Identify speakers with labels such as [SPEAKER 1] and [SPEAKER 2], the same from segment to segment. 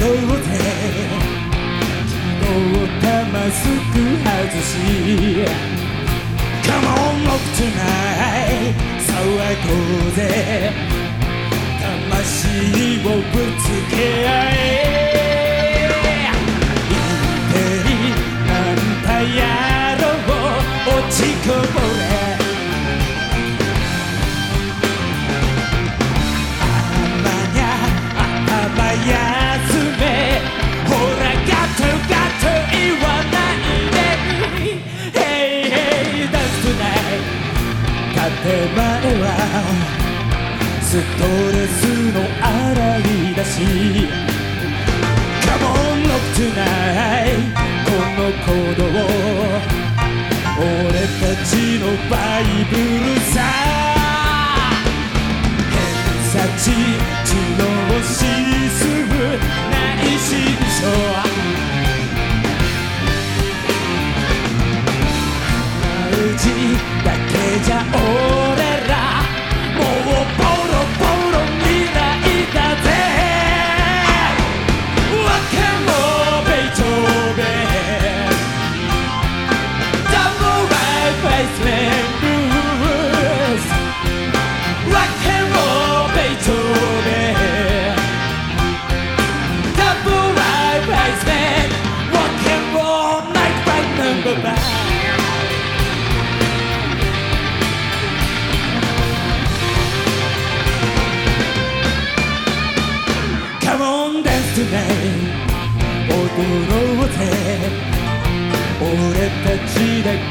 [SPEAKER 1] ローで昨日玉すく外し Come on up tonight 騒ごうぜ魂をぶつけ合い。前はストレスの洗い出し。Come on look tonight この行動俺たちのバイブルさ。偏差値治療指数内心症マルチだけじゃ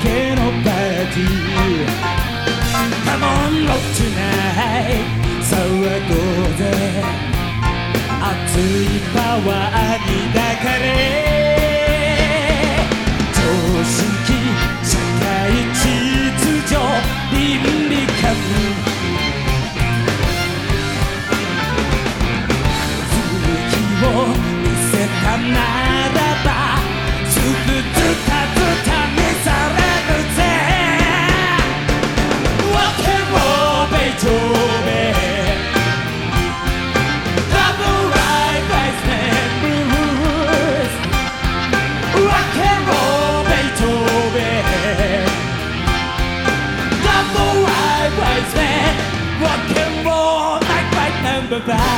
[SPEAKER 1] けのパーティー。Come on, rock tonight さあうぜ。熱いパワーに抱かれ。goodbye.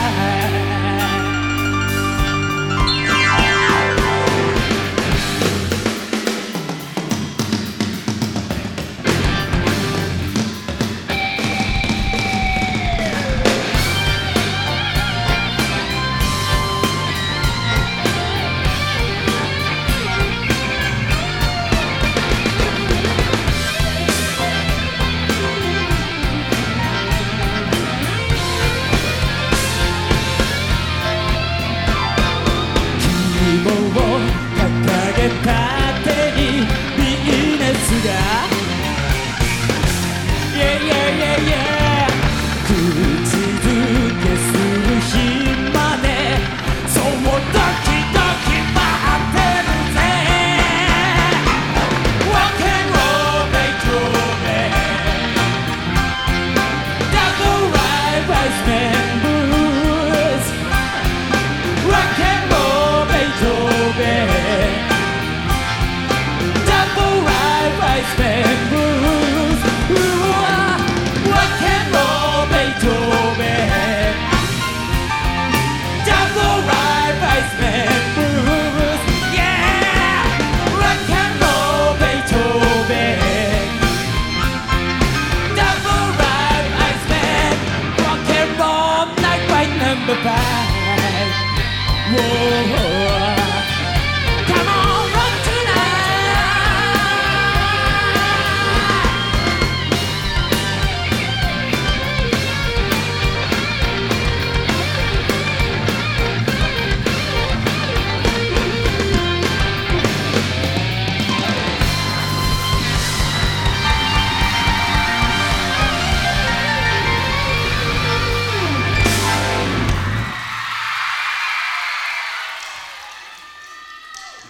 [SPEAKER 1] war.